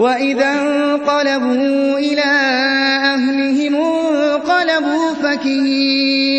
وَإِذَا انقَلَبُوا إِلَىٰ أَهْلِهِمُ انقَلَبُوا فَكِهِينَ